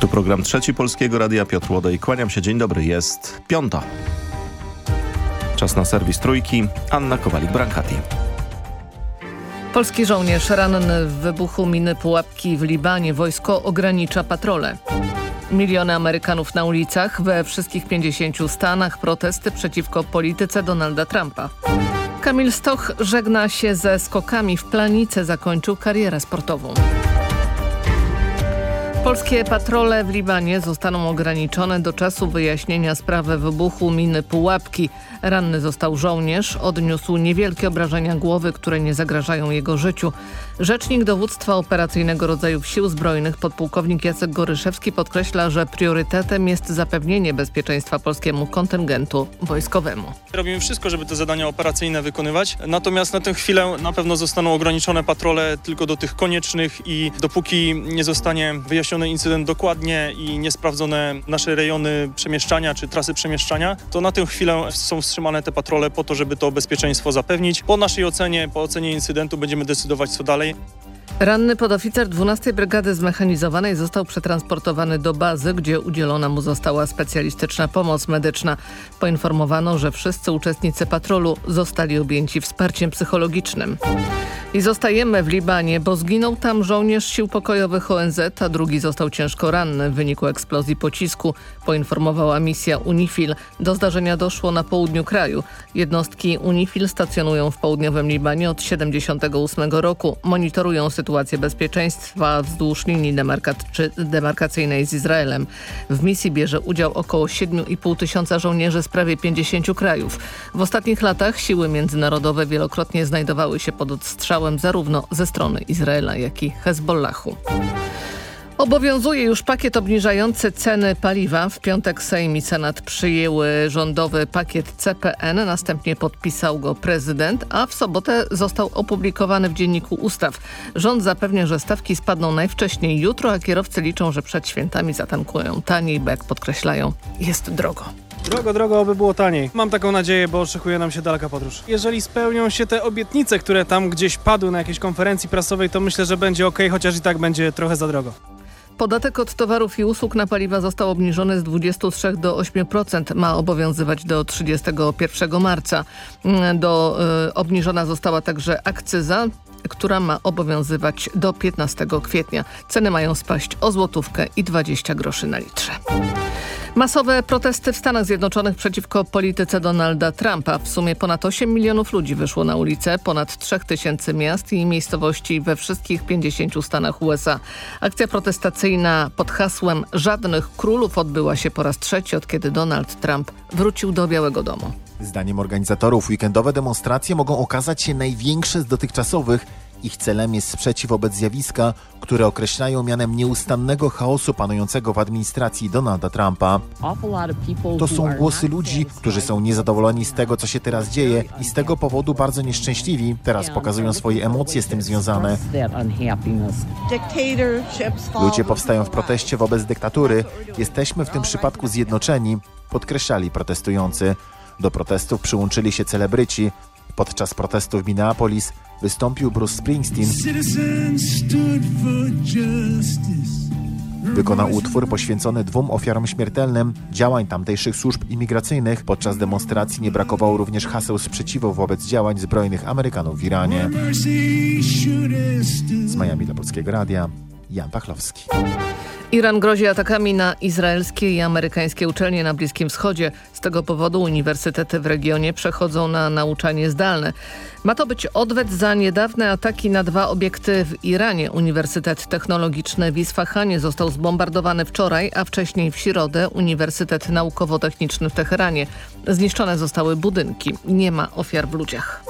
Tu program Trzeci Polskiego Radia Piotr Łodej. Kłaniam się, dzień dobry, jest piąta. Czas na serwis Trójki. Anna Kowalik-Brankati. Polski żołnierz ranny w wybuchu miny Pułapki w Libanie. Wojsko ogranicza patrole. Miliony Amerykanów na ulicach we wszystkich 50 stanach. Protesty przeciwko polityce Donalda Trumpa. Kamil Stoch żegna się ze skokami w planice. Zakończył karierę sportową. Polskie patrole w Libanie zostaną ograniczone do czasu wyjaśnienia sprawy wybuchu miny Pułapki. Ranny został żołnierz, odniósł niewielkie obrażenia głowy, które nie zagrażają jego życiu. Rzecznik dowództwa operacyjnego rodzajów sił zbrojnych podpułkownik Jacek Goryszewski podkreśla, że priorytetem jest zapewnienie bezpieczeństwa polskiemu kontyngentu wojskowemu. Robimy wszystko, żeby te zadania operacyjne wykonywać, natomiast na tę chwilę na pewno zostaną ograniczone patrole tylko do tych koniecznych i dopóki nie zostanie wyjaśniony incydent dokładnie i nie sprawdzone nasze rejony przemieszczania czy trasy przemieszczania, to na tę chwilę są wstrzymane te patrole po to, żeby to bezpieczeństwo zapewnić. Po naszej ocenie, po ocenie incydentu będziemy decydować co dalej. Ranny podoficer 12 Brygady Zmechanizowanej został przetransportowany do bazy, gdzie udzielona mu została specjalistyczna pomoc medyczna. Poinformowano, że wszyscy uczestnicy patrolu zostali objęci wsparciem psychologicznym. I zostajemy w Libanie, bo zginął tam żołnierz sił pokojowych ONZ, a drugi został ciężko ranny w wyniku eksplozji pocisku, poinformowała misja UNIFIL. Do zdarzenia doszło na południu kraju. Jednostki UNIFIL stacjonują w południowym Libanie od 78 roku. Monitorują sytuację bezpieczeństwa wzdłuż linii demarkacyjnej z Izraelem. W misji bierze udział około 7,5 tysiąca żołnierzy z prawie 50 krajów. W ostatnich latach siły międzynarodowe wielokrotnie znajdowały się pod odstrzałem zarówno ze strony Izraela, jak i Hezbollahu. Obowiązuje już pakiet obniżający ceny paliwa. W piątek Sejm i Senat przyjęły rządowy pakiet CPN, następnie podpisał go prezydent, a w sobotę został opublikowany w Dzienniku Ustaw. Rząd zapewnia, że stawki spadną najwcześniej jutro, a kierowcy liczą, że przed świętami zatankują taniej, bo jak podkreślają, jest drogo. Drogo, drogo, by było taniej. Mam taką nadzieję, bo oczekuje nam się daleka podróż. Jeżeli spełnią się te obietnice, które tam gdzieś padły na jakiejś konferencji prasowej, to myślę, że będzie ok, chociaż i tak będzie trochę za drogo. Podatek od towarów i usług na paliwa został obniżony z 23 do 8%. Ma obowiązywać do 31 marca. Do, y, obniżona została także akcyza która ma obowiązywać do 15 kwietnia. Ceny mają spaść o złotówkę i 20 groszy na litrze. Masowe protesty w Stanach Zjednoczonych przeciwko polityce Donalda Trumpa. W sumie ponad 8 milionów ludzi wyszło na ulicę, ponad 3 tysięcy miast i miejscowości we wszystkich 50 stanach USA. Akcja protestacyjna pod hasłem Żadnych Królów odbyła się po raz trzeci od kiedy Donald Trump wrócił do Białego Domu. Zdaniem organizatorów weekendowe demonstracje mogą okazać się największe z dotychczasowych ich celem jest sprzeciw wobec zjawiska, które określają mianem nieustannego chaosu panującego w administracji Donalda Trumpa. To są głosy ludzi, którzy są niezadowoleni z tego, co się teraz dzieje i z tego powodu bardzo nieszczęśliwi. Teraz pokazują swoje emocje z tym związane. Ludzie powstają w proteście wobec dyktatury. Jesteśmy w tym przypadku zjednoczeni, podkreślali protestujący. Do protestów przyłączyli się celebryci. Podczas protestów w Minneapolis wystąpił Bruce Springsteen. Wykonał utwór poświęcony dwóm ofiarom śmiertelnym działań tamtejszych służb imigracyjnych. Podczas demonstracji nie brakowało również haseł sprzeciwu wobec działań zbrojnych Amerykanów w Iranie. Z Miami dla Polskiego Radia, Jan Pachlowski. Iran grozi atakami na izraelskie i amerykańskie uczelnie na Bliskim Wschodzie. Z tego powodu uniwersytety w regionie przechodzą na nauczanie zdalne. Ma to być odwet za niedawne ataki na dwa obiekty w Iranie. Uniwersytet Technologiczny w Isfahanie został zbombardowany wczoraj, a wcześniej w środę Uniwersytet Naukowo-Techniczny w Teheranie. Zniszczone zostały budynki. Nie ma ofiar w ludziach.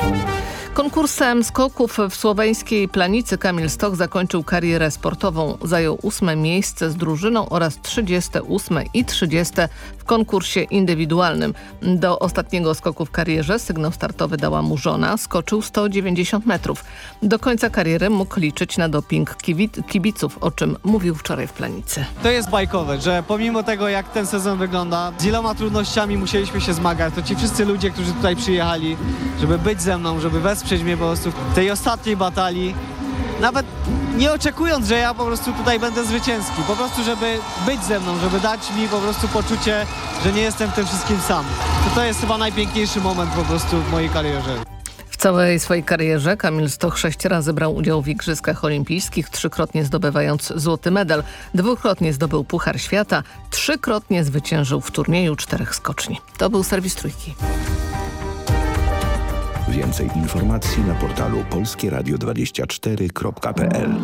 Konkursem skoków w słoweńskiej Planicy Kamil Stok zakończył karierę sportową. Zajął ósme miejsce z drużyną oraz 38 i 30 w konkursie indywidualnym. Do ostatniego skoku w karierze sygnał startowy dała mu żona. Skoczył 190 metrów. Do końca kariery mógł liczyć na doping kibiców, o czym mówił wczoraj w Planicy. To jest bajkowe, że pomimo tego jak ten sezon wygląda, z iloma trudnościami musieliśmy się zmagać, to ci wszyscy ludzie, którzy tutaj przyjechali, żeby być ze mną, żeby wesprzeć mnie po prostu w tej ostatniej batalii nawet nie oczekując, że ja po prostu tutaj będę zwycięski. Po prostu, żeby być ze mną, żeby dać mi po prostu poczucie, że nie jestem w tym wszystkim sam. To, to jest chyba najpiękniejszy moment po prostu w mojej karierze. W całej swojej karierze Kamil Stoch sześć razy brał udział w Igrzyskach Olimpijskich, trzykrotnie zdobywając złoty medal, dwukrotnie zdobył Puchar Świata, trzykrotnie zwyciężył w turnieju czterech skoczni. To był serwis Trójki. Więcej informacji na portalu polskieradio24.pl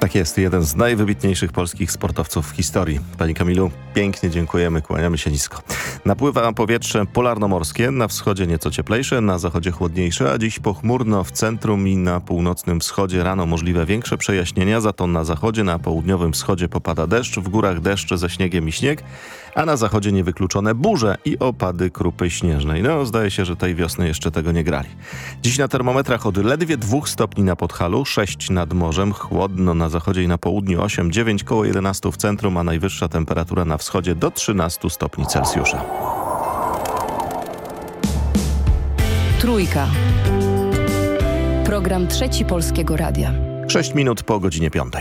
Tak jest, jeden z najwybitniejszych polskich sportowców w historii. Pani Kamilu, pięknie dziękujemy, kłaniamy się nisko. Napływa powietrze polarnomorskie, na wschodzie nieco cieplejsze, na zachodzie chłodniejsze, a dziś pochmurno w centrum i na północnym wschodzie rano możliwe większe przejaśnienia, za to na zachodzie, na południowym wschodzie popada deszcz, w górach deszcze ze śniegiem i śnieg, a na zachodzie niewykluczone burze i opady krupy śnieżnej. No, zdaje się, że tej wiosny jeszcze tego nie grali. Dziś na termometrach od ledwie 2 stopni na Podhalu, 6 nad morzem, chłodno na zachodzie i na południu 8, 9 koło 11 w centrum, a najwyższa temperatura na wschodzie do 13 stopni Celsjusza. Trójka. Program Trzeci Polskiego Radia. 6 minut po godzinie 5.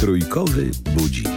Trójkowy budzik.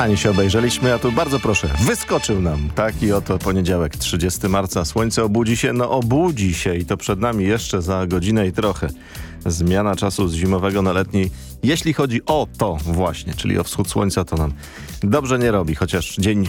Ani się obejrzeliśmy, a tu bardzo proszę, wyskoczył nam taki oto poniedziałek, 30 marca. Słońce obudzi się, no obudzi się i to przed nami jeszcze za godzinę i trochę. Zmiana czasu z zimowego na letni, jeśli chodzi o to właśnie, czyli o wschód słońca, to nam dobrze nie robi, chociaż dzień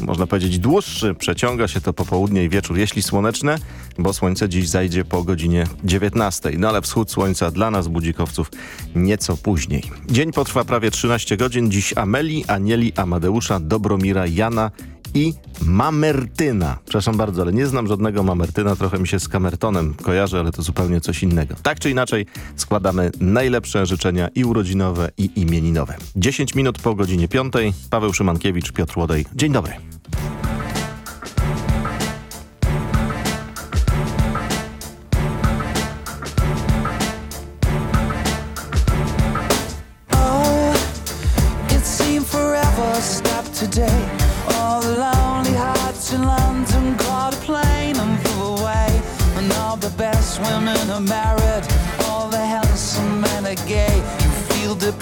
można powiedzieć dłuższy, przeciąga się to popołudnie i wieczór, jeśli słoneczne, bo słońce dziś zajdzie po godzinie 19. No ale wschód słońca dla nas, budzikowców, nieco później. Dzień potrwa prawie 13 godzin. Dziś Ameli, Anieli, Amadeusza, Dobromira, Jana i Mamertyna. Przepraszam bardzo, ale nie znam żadnego Mamertyna, trochę mi się z Kamertonem kojarzy, ale to zupełnie coś innego. Tak czy inaczej składamy najlepsze życzenia i urodzinowe i imieninowe. 10 minut po godzinie 5. Paweł Szymankiewicz, Piotr Łodej. Dzień dobry.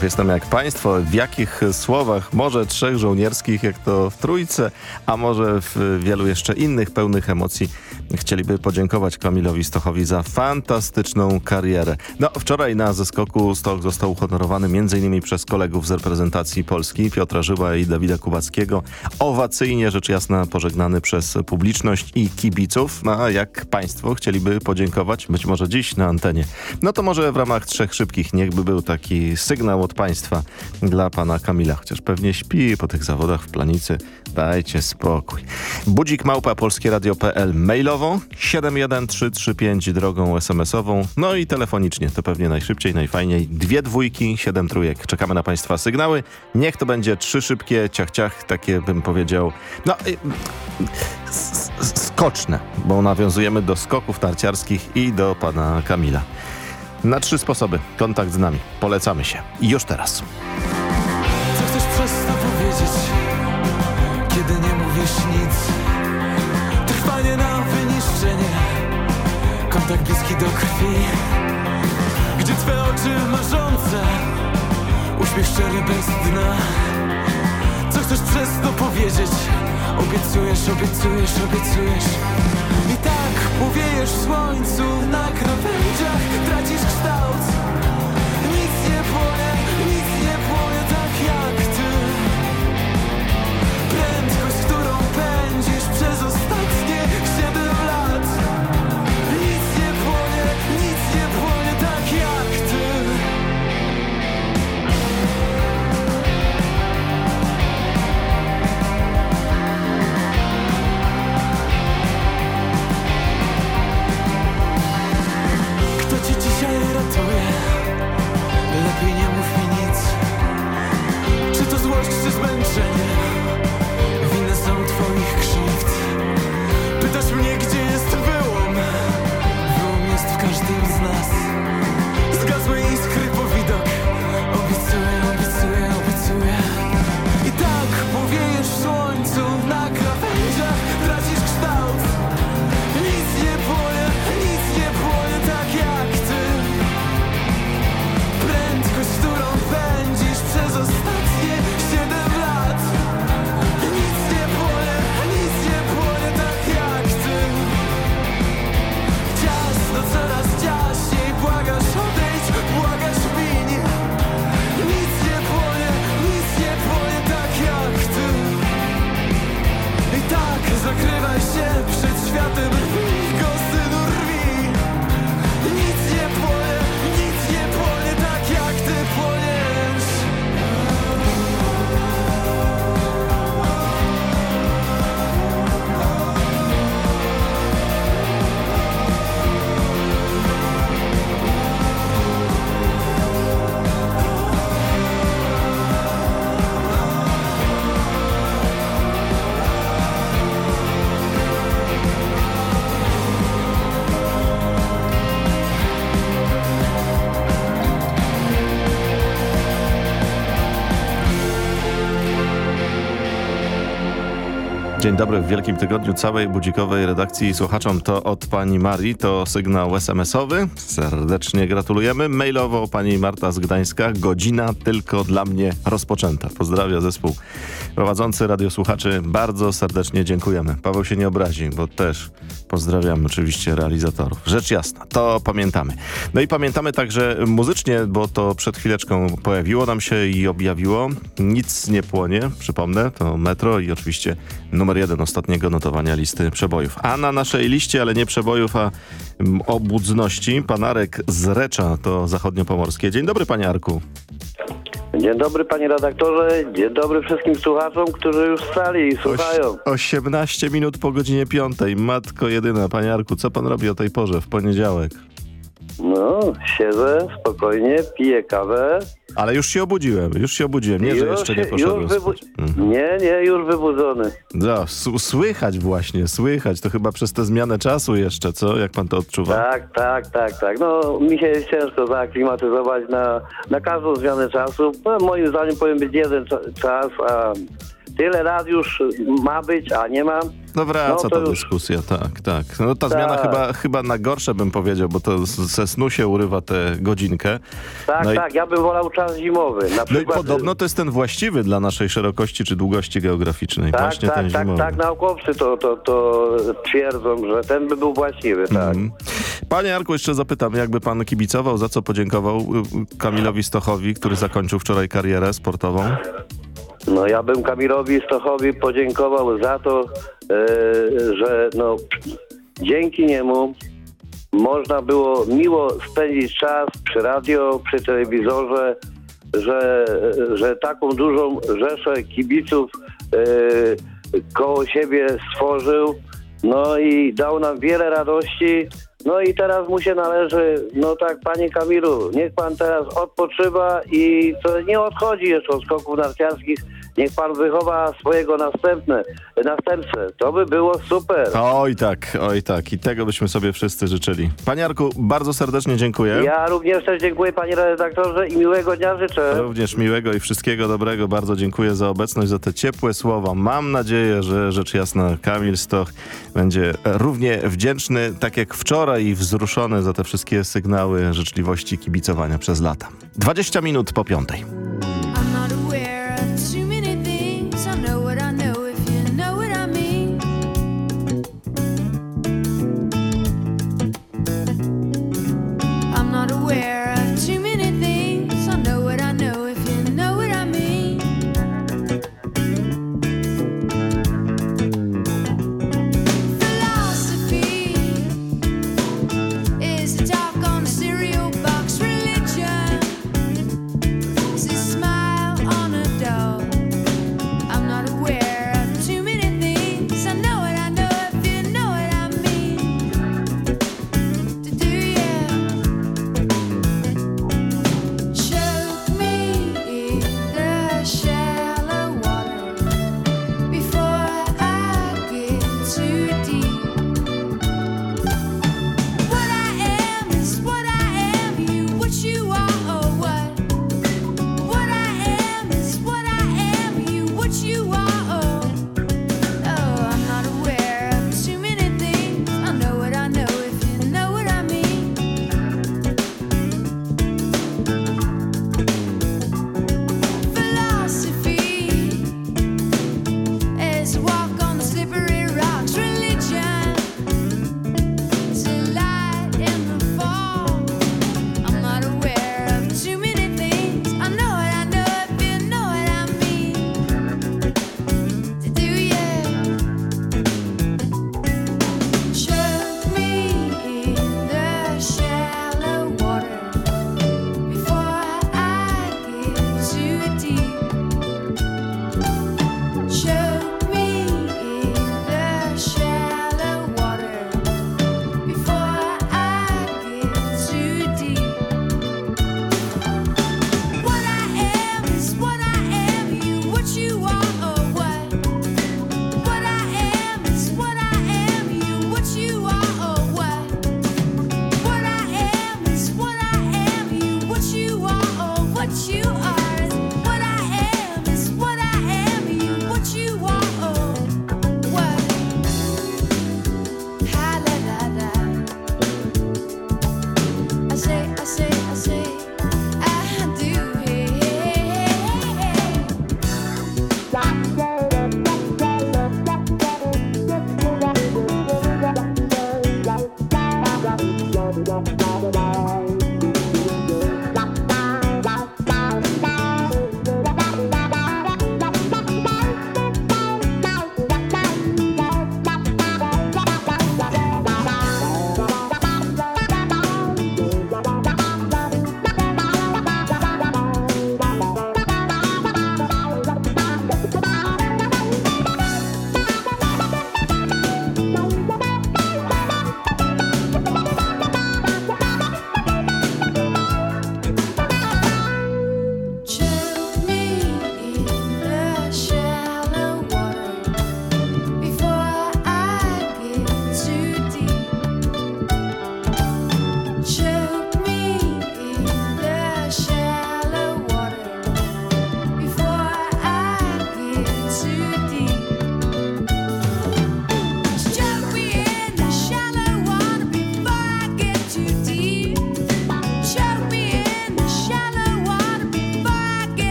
Ciekaw jestem jak państwo, w jakich słowach, może trzech żołnierskich, jak to w trójce, a może w wielu jeszcze innych pełnych emocji chcieliby podziękować Kamilowi Stochowi za fantastyczną karierę. No, wczoraj na zeskoku Stoch został uhonorowany m.in. przez kolegów z reprezentacji Polski, Piotra Żyła i Dawida Kubackiego. Owacyjnie, rzecz jasna, pożegnany przez publiczność i kibiców. No, a jak państwo chcieliby podziękować, być może dziś na antenie, no to może w ramach trzech szybkich niechby był taki sygnał od państwa dla pana Kamila, chociaż pewnie śpi po tych zawodach w planicy. Dajcie spokój. Budzik małpa polskieradio.pl mailową, 71335 drogą SMS-ową, no i telefonicznie. To pewnie najszybciej, najfajniej. Dwie dwójki, siedem trójek. Czekamy na państwa sygnały. Niech to będzie trzy szybkie ciach-ciach, takie bym powiedział. No, y, skoczne, bo nawiązujemy do skoków narciarskich i do pana Kamila. Na trzy sposoby kontakt z nami. Polecamy się. I już teraz. Co chcesz przez to powiedzieć, kiedy nie mówisz nic? Kontakt bliski do krwi. Gdzie twe oczy marzące, uśmiech szczery bez dna. Co chcesz przez to powiedzieć? Obiecujesz, obiecujesz, obiecujesz. I tak powiejesz w słońcu na krawędziach, tracisz kształt. Nic nie płonie, dancing. Dobry w Wielkim Tygodniu całej budzikowej redakcji słuchaczom. To od pani Marii, to sygnał SMS-owy. Serdecznie gratulujemy. Mailowo pani Marta z Gdańska. Godzina tylko dla mnie rozpoczęta. Pozdrawia zespół prowadzący radiosłuchaczy. Bardzo serdecznie dziękujemy. Paweł się nie obrazi, bo też pozdrawiam oczywiście realizatorów. Rzecz jasna, to pamiętamy. No i pamiętamy także muzycznie, bo to przed chwileczką pojawiło nam się i objawiło. Nic nie płonie, przypomnę, to Metro i oczywiście numer jeden ostatniego notowania listy przebojów. A na naszej liście, ale nie przebojów, a mm, obudności, pan Arek z Recza, to zachodniopomorskie. Dzień dobry, panie Arku. Dzień dobry panie redaktorze, dzień dobry wszystkim słuchaczom, którzy już wstali i słuchają. Oś- 18 minut po godzinie 5. Matko jedyna, panie Arku, co pan robi o tej porze w poniedziałek? No, siedzę spokojnie, piję kawę. Ale już się obudziłem, już się obudziłem, nie, że Już jeszcze nie poszedłem. Mhm. Nie, nie, już wybudzony. No, s- słychać właśnie, słychać. To chyba przez tę zmianę czasu jeszcze, co? Jak pan to odczuwa? Tak, tak, tak, tak. No, mi się jest ciężko zaaklimatyzować na, na każdą zmianę czasu. No, moim zdaniem powinien być jeden cza- czas, a tyle lat już ma być, a nie ma. No wraca No, to ta już- dyskusja, tak, tak. No ta Tak. zmiana chyba, chyba na gorsze bym powiedział, bo to ze snu się urywa tę godzinkę. Tak, No i- tak, ja bym wolał czas zimowy. Na No i przykład, podobno to jest ten właściwy dla naszej szerokości czy długości geograficznej. Tak, właśnie ten tak, tak, zimowy. tak, naukowcy to, to, to twierdzą, że ten by był właściwy, tak. Mhm. Panie Jarku, jeszcze zapytam, jakby pan kibicował, za co podziękował y, y, Kamilowi Stochowi, który zakończył wczoraj karierę sportową? No ja bym Kamilowi Stochowi podziękował za to, e, że no, dzięki niemu można było miło spędzić czas przy radio, przy telewizorze, że, że taką dużą rzeszę kibiców e, koło siebie stworzył, no i dał nam wiele radości. No i teraz mu się należy, no tak, panie Kamilu, niech pan teraz odpoczywa i to nie odchodzi jeszcze od skoków narciarskich, Niech pan wychowa swojego następne, następcę. To by było super. Oj tak, oj tak. I tego byśmy sobie wszyscy życzyli. Panie Jarku, bardzo serdecznie dziękuję. Ja również też dziękuję panie redaktorze i miłego dnia życzę. Również miłego i wszystkiego dobrego. Bardzo dziękuję za obecność, za te ciepłe słowa. Mam nadzieję, że rzecz jasna Kamil Stoch będzie równie wdzięczny, tak jak wczoraj i wzruszony za te wszystkie sygnały życzliwości kibicowania przez lata. 20 minut po piątej.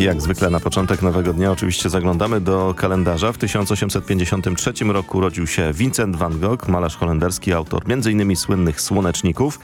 Jak zwykle na początek nowego dnia oczywiście zaglądamy do kalendarza. W 1853 roku urodził się Vincent van Gogh, malarz holenderski, autor m.in. słynnych Słoneczników.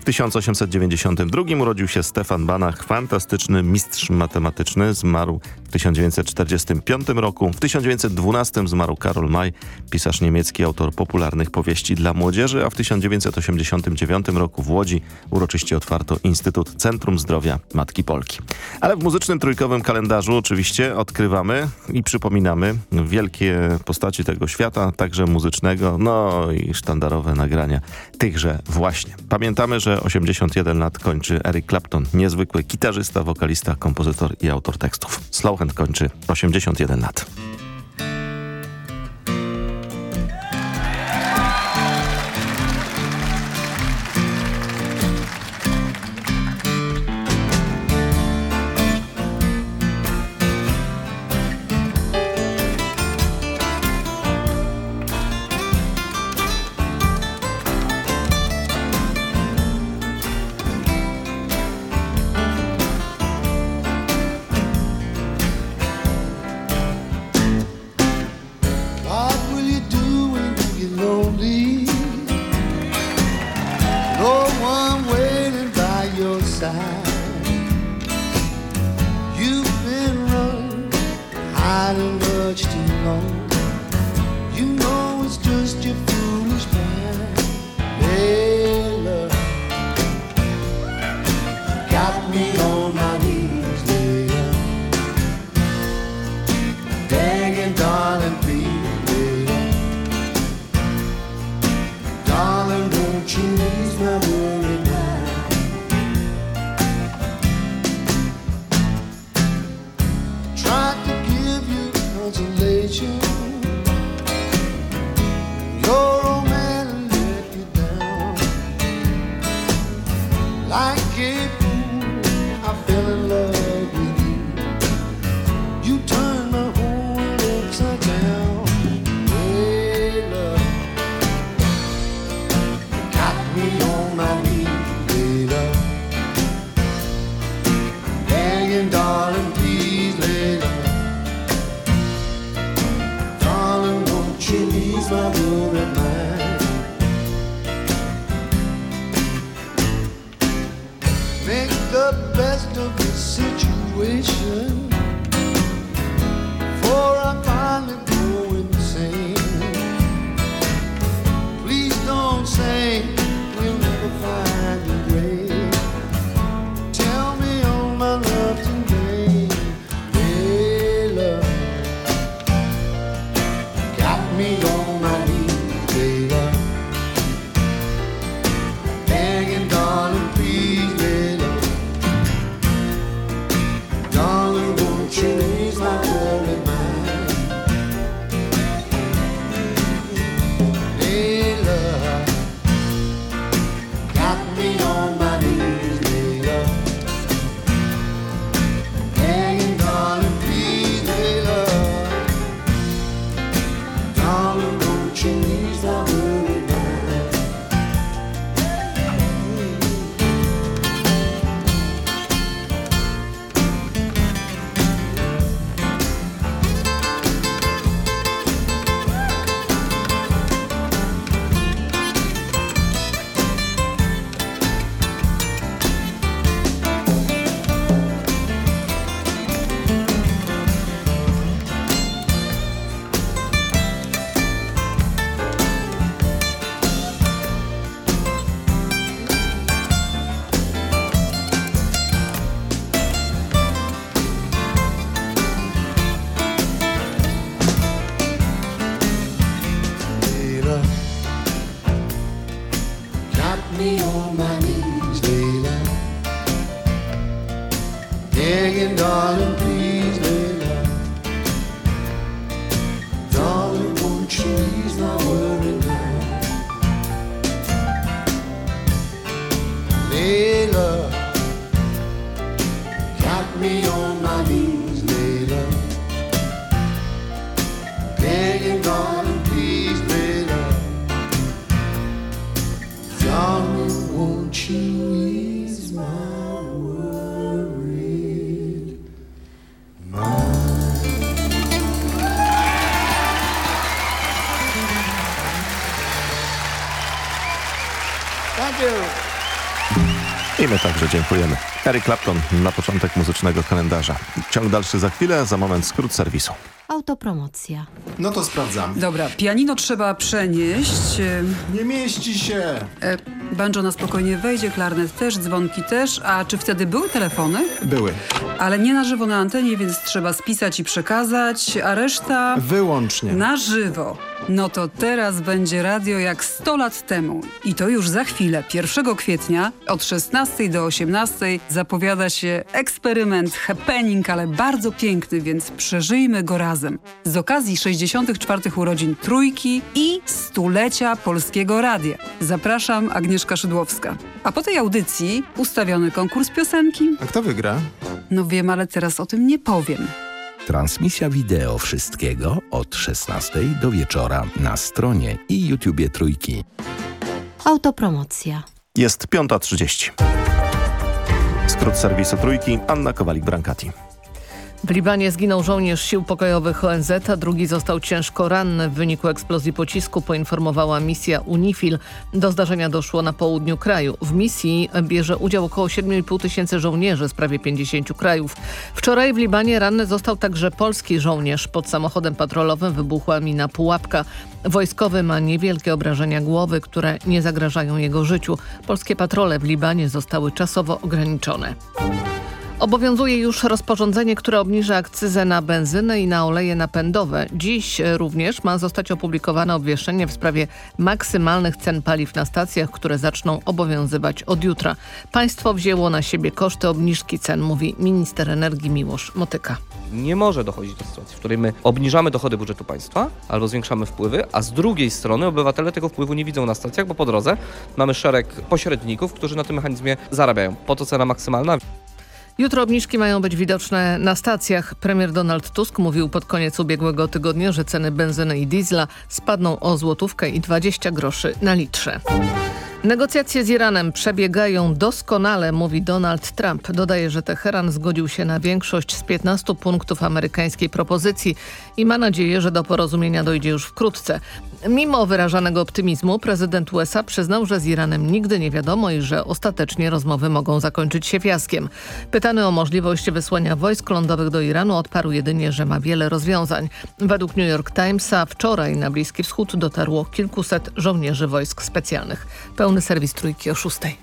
W 1892 urodził się Stefan Banach, fantastyczny mistrz matematyczny. Zmarł w 1945 roku. W 1912 zmarł Karol May, pisarz niemiecki, autor popularnych powieści dla młodzieży, a w 1989 roku w Łodzi uroczyście otwarto Instytut Centrum Zdrowia Matki Polki. Ale w muzycznym trójkowym kalendarzu oczywiście odkrywamy i przypominamy wielkie postaci tego świata, także muzycznego, no i sztandarowe nagrania tychże właśnie. Pamiętamy, że 81 lat kończy Eric Clapton, niezwykły gitarzysta, wokalista, kompozytor i autor tekstów. Slowhand kończy 81 lat. Eric Clapton na początek muzycznego kalendarza. Ciąg dalszy za chwilę, za moment skrót serwisu. Autopromocja. No to sprawdzamy. Dobra, pianino trzeba przenieść. e, Nie mieści się. E, banjo na spokojnie wejdzie, klarnet też, dzwonki też. A czy wtedy były telefony? Były. Ale nie na żywo na antenie, więc trzeba spisać i przekazać, a reszta Wyłącznie. na żywo. No to teraz będzie radio jak 100 lat temu. I to już za chwilę, 1 kwietnia od 16 do 18 zapowiada się eksperyment, happening, ale bardzo piękny, więc przeżyjmy go razem. Z okazji 64 urodzin Trójki i stulecia Polskiego Radia. Zapraszam, Agnieszka Szydłowska. A po tej audycji ustawiony konkurs piosenki. A kto wygra? No wiem, ale teraz o tym nie powiem. Transmisja wideo wszystkiego od 16 do wieczora na stronie i YouTubie Trójki. Autopromocja. Jest 5.30. Skrót serwisu Trójki, Anna Kowalik-Brankati. W Libanie zginął żołnierz sił pokojowych ONZ, a drugi został ciężko ranny w wyniku eksplozji pocisku, poinformowała misja UNIFIL. Do zdarzenia doszło na południu kraju. W misji bierze udział około 7,5 tysięcy żołnierzy z prawie 50 krajów. Wczoraj w Libanie ranny został także polski żołnierz. Pod samochodem patrolowym wybuchła mina pułapka. Wojskowy ma niewielkie obrażenia głowy, które nie zagrażają jego życiu. Polskie patrole w Libanie zostały czasowo ograniczone. Obowiązuje już rozporządzenie, które obniża akcyzę na benzynę i na oleje napędowe. Dziś również ma zostać opublikowane obwieszczenie w sprawie maksymalnych cen paliw na stacjach, które zaczną obowiązywać od jutra. Państwo wzięło na siebie koszty obniżki cen, mówi minister energii Miłosz Motyka. nie może dochodzić do sytuacji, w której my obniżamy dochody budżetu państwa albo zwiększamy wpływy, a z drugiej strony obywatele tego wpływu nie widzą na stacjach, bo po drodze mamy szereg pośredników, którzy na tym mechanizmie zarabiają. Po to cena maksymalna. Jutro obniżki mają być widoczne na stacjach. Premier Donald Tusk mówił pod koniec ubiegłego tygodnia, że ceny benzyny i diesla spadną o złotówkę i 20 groszy na litrze. Negocjacje z Iranem przebiegają doskonale, mówi Donald Trump. Dodaje, że Teheran zgodził się na większość z 15 punktów amerykańskiej propozycji i ma nadzieję, że do porozumienia dojdzie już wkrótce. Mimo wyrażanego optymizmu prezydent USA przyznał, że z Iranem nigdy nie wiadomo i że ostatecznie rozmowy mogą zakończyć się fiaskiem. Pytany o możliwość wysłania wojsk lądowych do Iranu odparł jedynie, że ma wiele rozwiązań. Według New York Timesa wczoraj na Bliski Wschód dotarło kilkuset żołnierzy wojsk specjalnych. Pełny serwis trójki o szóstej.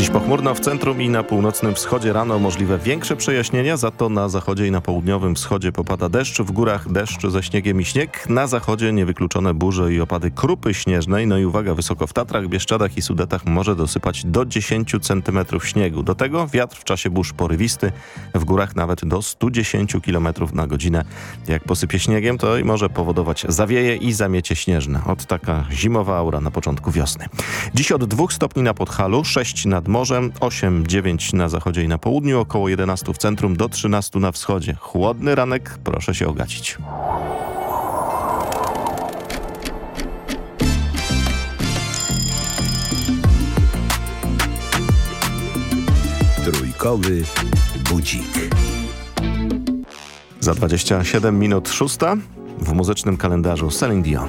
Dziś pochmurno w centrum i na północnym wschodzie rano możliwe większe przejaśnienia, za to na zachodzie i na południowym wschodzie popada deszcz, w górach deszcz ze śniegiem i śnieg, na zachodzie niewykluczone burze i opady krupy śnieżnej, no i uwaga, wysoko w Tatrach, Bieszczadach i Sudetach może dosypać do 10 cm śniegu. Do tego wiatr w czasie burz porywisty, w górach nawet do 110 km na godzinę. Jak posypie śniegiem, to i może powodować zawieje i zamiecie śnieżne. Od taka zimowa aura na początku wiosny. Dziś od 2 stopni na Podhalu, 6 nad morzem, 8-9 na zachodzie i na południu, około 11 w centrum, do 13 na wschodzie. Chłodny ranek, proszę się ogacić. Trójkowy budzik. Za 27 minut szósta w muzycznym kalendarzu Celine Dion.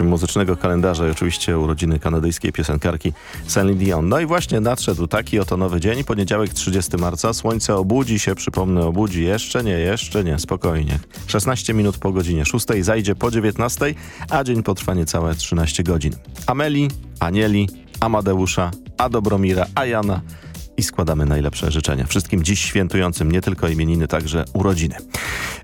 Muzycznego kalendarza i oczywiście urodziny kanadyjskiej piosenkarki Celine Dion. No i właśnie nadszedł taki oto nowy dzień, poniedziałek 30 marca. Słońce obudzi się, przypomnę, obudzi jeszcze nie, jeszcze nie, spokojnie. 16 minut po godzinie 6 zajdzie po 19, a dzień potrwa niecałe 13 godzin. Ameli, Anieli, Amadeusza, a Dobromira, a Jana i składamy najlepsze życzenia. Wszystkim dziś świętującym nie tylko imieniny, także urodziny.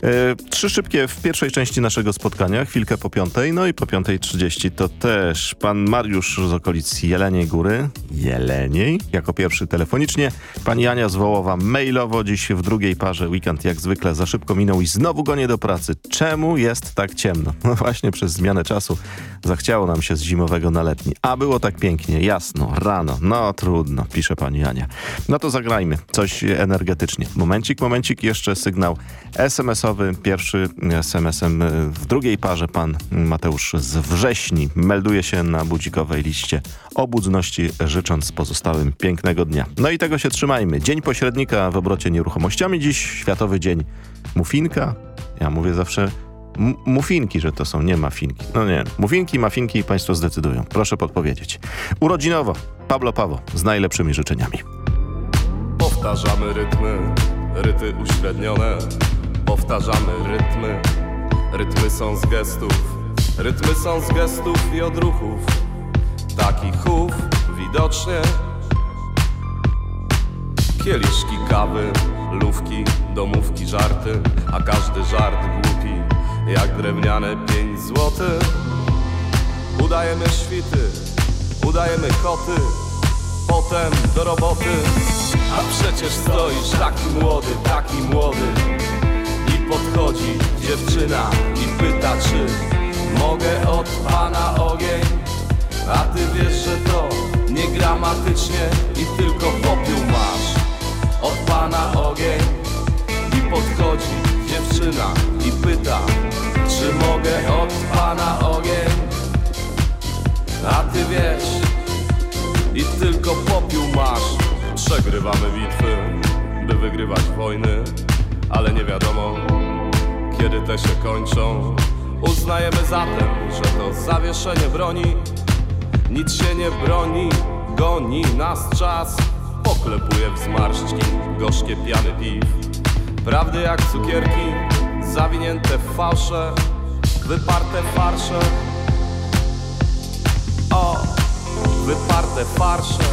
E, trzy szybkie w pierwszej części naszego spotkania, chwilkę po piątej, no i po piątej trzydzieści to też pan Mariusz z okolic Jeleniej Góry, Jeleniej, jako pierwszy telefonicznie, pani Ania z Wołowa mailowo, dziś w drugiej parze. Weekend jak zwykle za szybko minął i znowu go nie do pracy. Czemu jest tak ciemno? No właśnie przez zmianę czasu zachciało nam się z zimowego na letni, a było tak pięknie, jasno, rano, no trudno, pisze pani Ania. No to zagrajmy coś energetycznie. Momencik, momencik, jeszcze sygnał SMS-owy. Pierwszy SMS-em w drugiej parze pan Mateusz z Wrześni melduje się na budzikowej liście obudności, życząc pozostałym pięknego dnia. No i tego się trzymajmy. Dzień pośrednika w obrocie nieruchomościami. Dziś Światowy Dzień Mufinka. Ja mówię zawsze m- mufinki, że to są, nie mafinki. No nie, mufinki, mafinki, państwo zdecydują. Proszę podpowiedzieć. Urodzinowo, Pablo Pawo, z najlepszymi życzeniami. Powtarzamy rytmy, ryty uśrednione. Powtarzamy rytmy, rytmy są z gestów. Rytmy są z gestów i odruchów. Takich chów widocznie. Kieliszki kawy, lówki, domówki, żarty, a każdy żart głupi, jak drewniane pięć złotych. Udajemy świty, udajemy koty, potem do roboty. A przecież stoisz taki młody, taki młody I podchodzi dziewczyna i pyta czy Mogę od pana ogień A ty wiesz, że to nie gramatycznie I tylko popiół masz Od pana ogień I podchodzi dziewczyna i pyta Czy mogę od pana ogień? A ty wiesz i tylko popiół masz. Przegrywamy bitwy, by wygrywać wojny Ale nie wiadomo, kiedy te się kończą. Uznajemy zatem, że to zawieszenie broni. Nic się nie broni, goni nas czas. Poklepuje w zmarszczki gorzkie piany piw Prawdy jak cukierki, zawinięte w fałsze, wyparte farsze. O, wyparte farsze.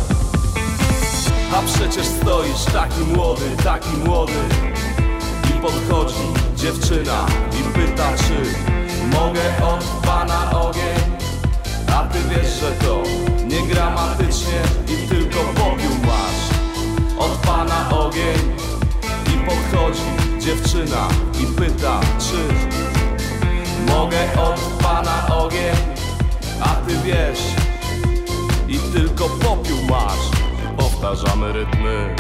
A przecież stoisz taki młody, taki młody I podchodzi dziewczyna i pyta czy Mogę od pana ogień A ty wiesz, że to niegramatycznie I tylko popiół masz Od pana ogień podchodzi dziewczyna i pyta czy Mogę od pana ogień? A ty wiesz i tylko popiół masz. Powtarzamy rytmy.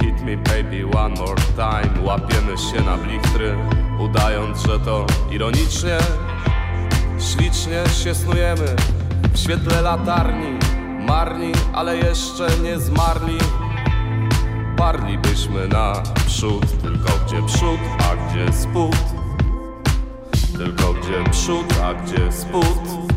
Hit me baby one more time. Łapiemy się na blichtry Udając, że to ironicznie Ślicznie się snujemy. W świetle latarni Marni, ale jeszcze nie zmarli Parlibyśmy na przód. Tylko gdzie przód, a gdzie spód? Tylko gdzie przód, a gdzie spód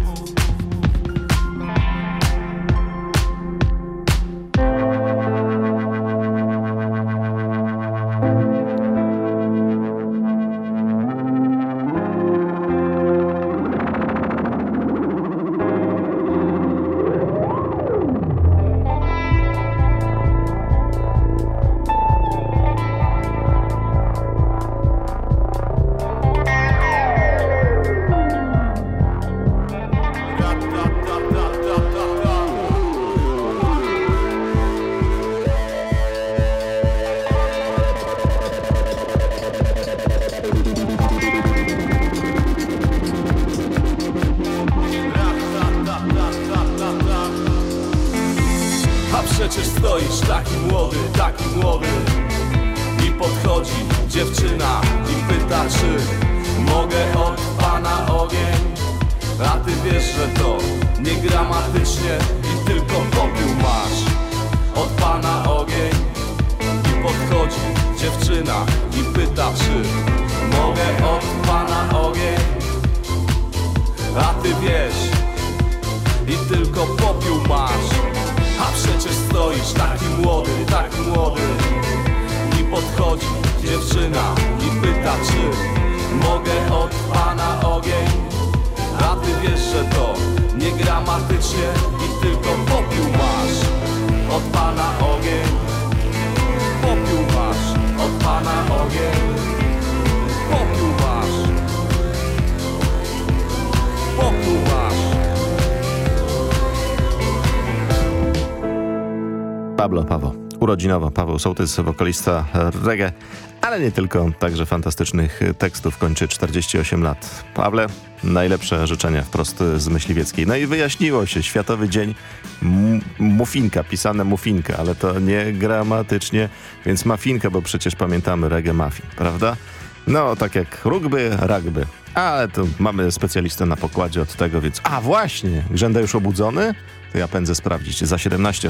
Urodzinowo Paweł Sołtys, wokalista reggae, ale nie tylko, także fantastycznych tekstów, kończy 48 lat. Pawle, najlepsze życzenia wprost z Myśliwieckiej. No i wyjaśniło się, Światowy Dzień Mufinka, pisane Mufinka, ale to nie gramatycznie, więc Mafinka, bo przecież pamiętamy reggae muffin, prawda? No, tak jak rugby, rugby. Ale to mamy specjalistę na pokładzie od tego, więc... A właśnie, Grzęda już obudzony? To ja pędzę sprawdzić. Za 17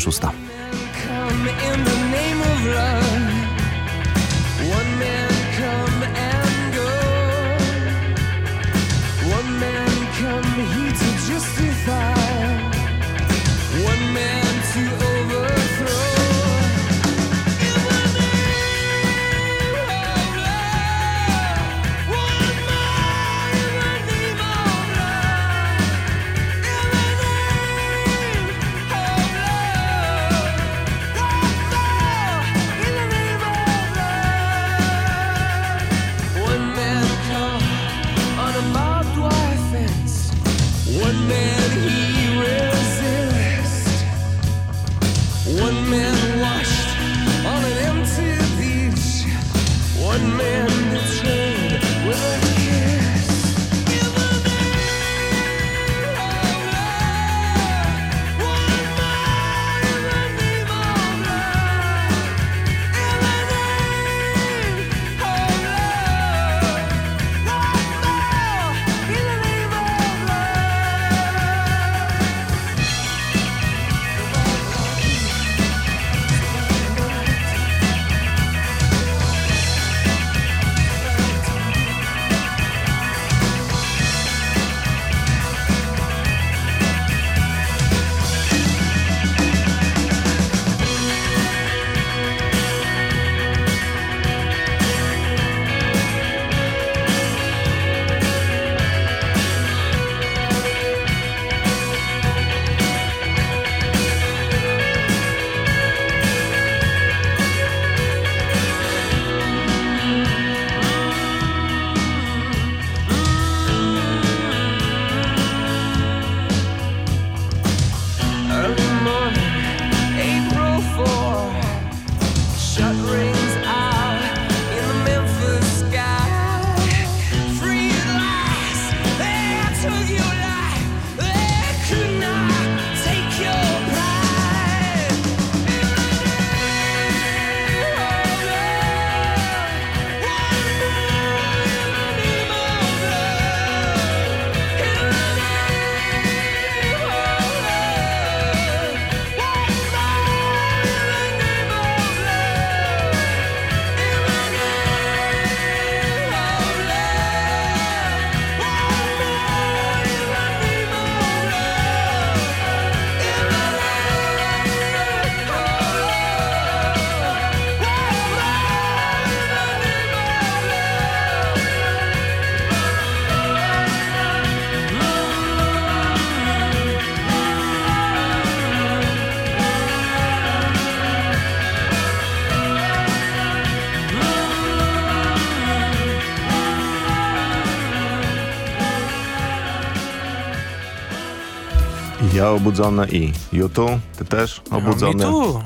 obudzony i YouTube, ty też obudzony.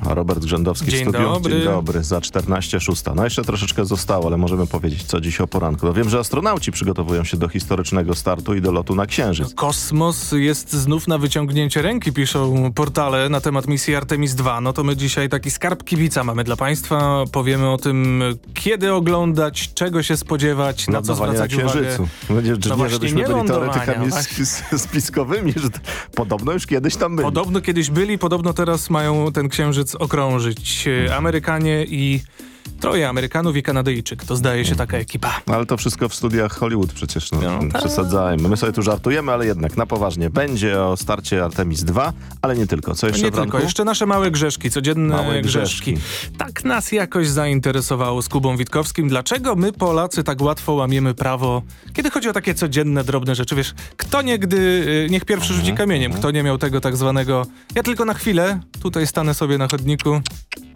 A Robert Grzędowski Dzień w studiu. dobry. Dzień dobry, za 14.06. No jeszcze troszeczkę zostało, ale możemy powiedzieć, co dziś o poranku. No wiem, że astronauci przygotowują się do historycznego startu i do lotu na Księżyc. Kosmos jest znów na wyciągnięcie ręki, piszą portale na temat misji Artemis II. No to my dzisiaj taki skarb kibica mamy dla Państwa. Powiemy o tym, kiedy oglądać, czego się spodziewać, na co Lądowanie na zwracać uwagę. Księżycu. Będzie, No nie, właśnie, żebyśmy nie byli teoretykami właśnie. spiskowymi, że podobno już kiedyś tam byli. Podobno kiedyś byli, podobno teraz mają ten księżyc okrążyć. E, Amerykanie i troje Amerykanów i Kanadyjczyk. To zdaje się taka ekipa. No, ale to wszystko w studiach Hollywood przecież, no, tak. przesadzajmy. My sobie tu żartujemy, ale jednak na poważnie. Będzie o starcie Artemis 2, ale nie tylko. Co jeszcze nie tylko, jeszcze nasze małe grzeszki, codzienne Małe grzeszki. grzeszki. Tak nas jakoś zainteresowało z Kubą Witkowskim. Dlaczego my Polacy tak łatwo łamiemy prawo, kiedy chodzi o takie codzienne, drobne rzeczy? Wiesz, kto niegdy, y, niech pierwszy rzuci kamieniem, kto nie miał tego tak zwanego, ja tylko na chwilę, tutaj stanę sobie na chodniku.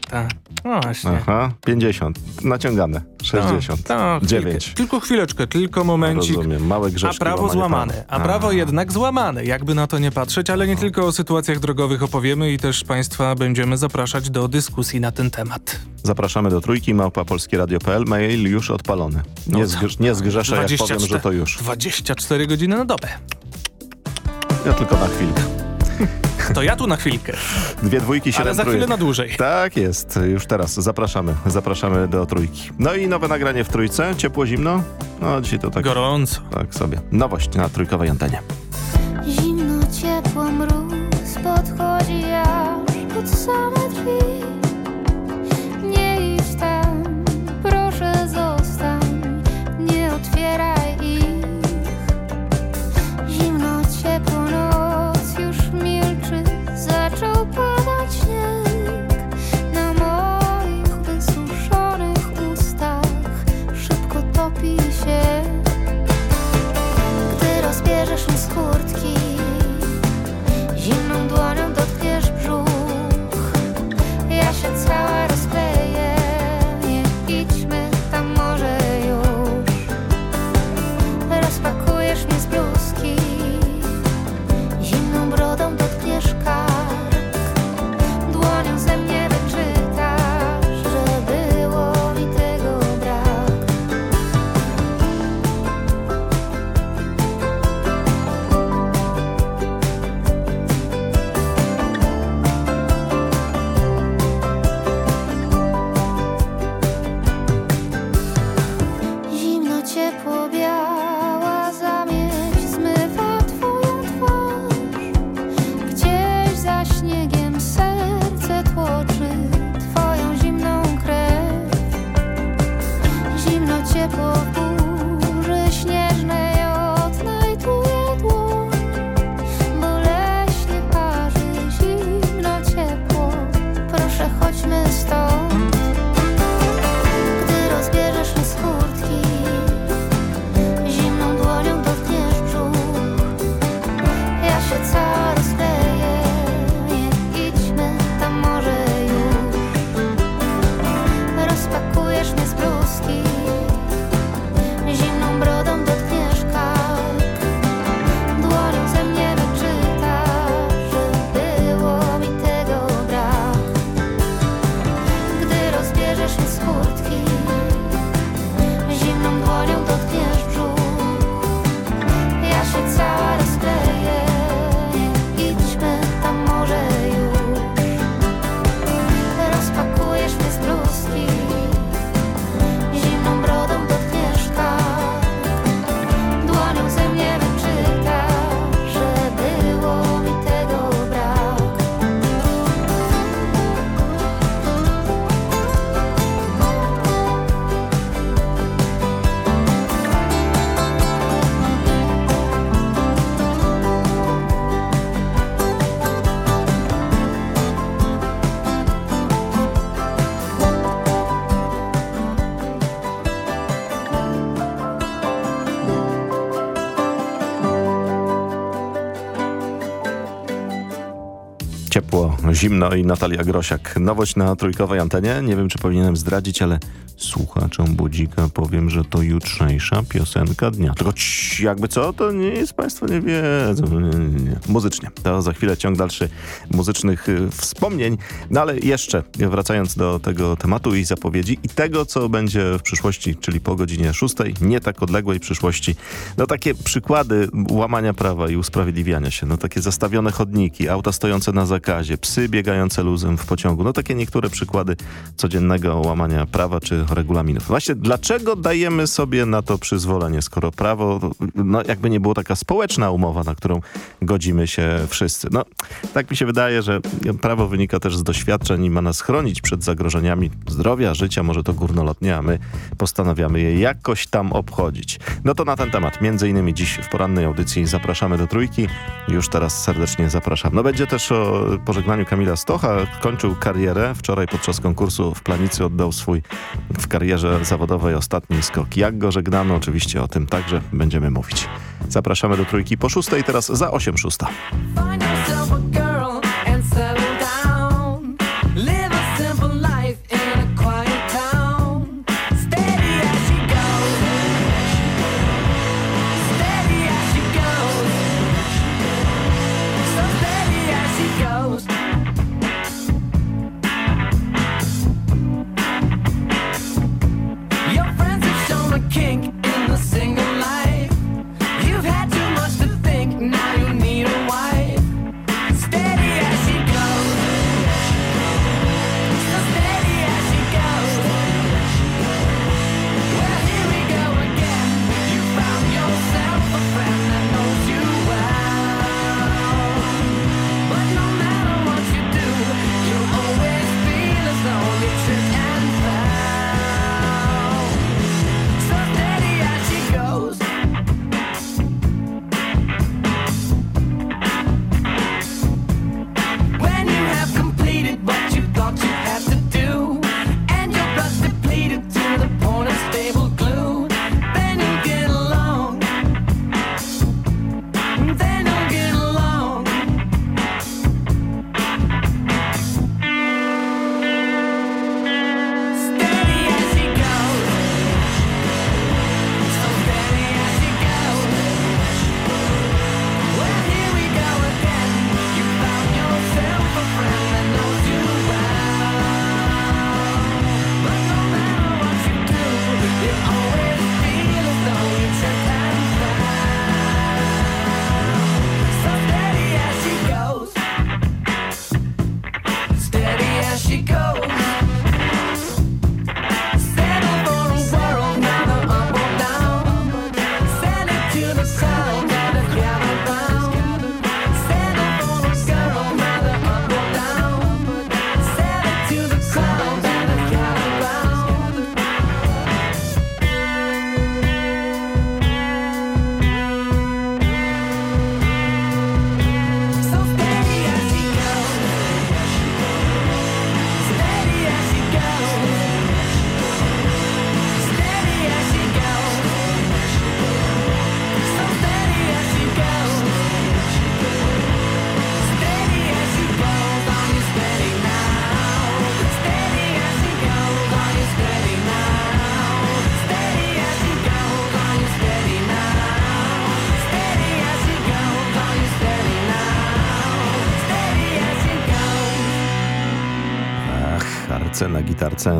Tak, no właśnie. Aha, 50. Naciągane. 60. Tak, 9. Tylko chwileczkę, tylko momencik. Rozumiem, małe A grzeszki. prawo łamanie złamane, prawa. a prawo jednak złamane, jakby na to nie patrzeć, ale nie tylko o sytuacjach drogowych opowiemy i też Państwa będziemy zapraszać do dyskusji na ten temat. Zapraszamy do trójki małpa polskieradio.pl. Mail już odpalony. Nie, No zgrz, nie zgrzeszę, jak powiem, że to już. 24 godziny na dobę. Ja tylko na chwilkę. To ja tu na chwilkę. Dwie dwójki, siedem Ale za chwilę trójek. na dłużej. Tak jest, już teraz zapraszamy. Zapraszamy do trójki. No i nowe nagranie w trójce. Ciepło, zimno? No dzisiaj to tak. Gorąco. Tak sobie. Nowość na trójkowej antenie. Zimno, ciepło, mróz podchodzi aż pod same drzwi. Zimno i Natalia Grosiak. Nowość na trójkowej antenie. Nie wiem, czy powinienem zdradzić, ale Słuchaczom budzika powiem, że to jutrzejsza piosenka dnia. Tylko cii, jakby co, to nie jest, Państwo nie wiedzą. Nie, nie, nie. Muzycznie. To za chwilę ciąg dalszy muzycznych y, wspomnień. No ale jeszcze wracając do tego tematu i zapowiedzi i tego, co będzie w przyszłości, czyli po godzinie 6, nie tak odległej przyszłości. No takie przykłady łamania prawa i usprawiedliwiania się. No takie zastawione chodniki, auta stojące na zakazie, psy biegające luzem w pociągu. No takie niektóre przykłady codziennego łamania prawa czy regulaminów. Właśnie dlaczego dajemy sobie na to przyzwolenie, skoro prawo, no jakby nie było taka społeczna umowa, na którą godzimy się wszyscy. No tak mi się wydaje, że prawo wynika też z doświadczeń i ma nas chronić przed zagrożeniami zdrowia, życia, może to górnolotnie, a my postanawiamy je jakoś tam obchodzić. No to na ten temat, między innymi dziś w porannej audycji zapraszamy do Trójki. Już teraz serdecznie zapraszam. No będzie też o pożegnaniu Kamila Stocha. Kończył karierę. Wczoraj podczas konkursu w Planicy oddał swój karierze zawodowej ostatni skok. Jak go żegnano, oczywiście o tym także będziemy mówić. Zapraszamy do Trójki po szóstej, teraz za 8 szósta.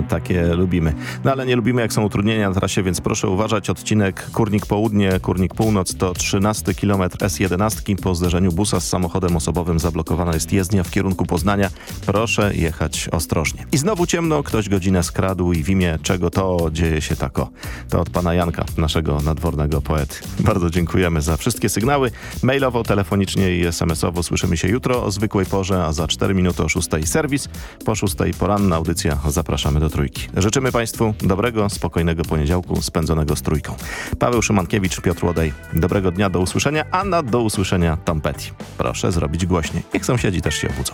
Takie lubimy. No ale nie lubimy jak są utrudnienia na trasie, więc proszę uważać. Odcinek Kurnik Południe, Kurnik Północ to 13 km S11. Po zderzeniu busa z samochodem osobowym zablokowana jest jezdnia w kierunku Poznania. Proszę jechać ostrożnie. I znowu ciemno, ktoś godzinę skradł i w imię czego to dzieje się tako. To od pana Janka, naszego nadwornego poety. Bardzo dziękujemy za wszystkie sygnały. Mailowo, telefonicznie i SMS-owo słyszymy się jutro o zwykłej porze, a za 4 minuty o 6 serwis. Po 6 poranna audycja. Zapraszamy do Trójki. Życzymy Państwu dobrego, spokojnego poniedziałku spędzonego z Trójką. Paweł Szymankiewicz, Piotr Łodej. Dobrego dnia, do usłyszenia, a na do usłyszenia Tom Petty. Proszę zrobić głośniej. Niech sąsiedzi też się obudzą.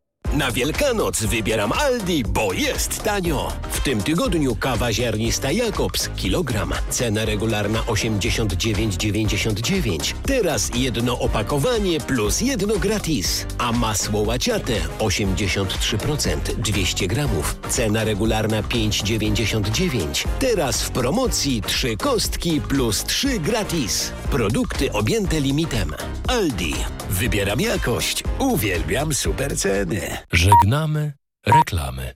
Na Wielkanoc wybieram Aldi, bo jest tanio. W tym tygodniu kawa ziarnista Jakobs, kilogram. Cena regularna 89,99. Teraz jedno opakowanie plus jedno gratis. A masło łaciate 83%, 200 gramów. Cena regularna 5,99. Teraz w promocji trzy kostki plus trzy gratis. Produkty objęte limitem. Aldi. Wybieram jakość. Uwielbiam super ceny. Żegnamy reklamy.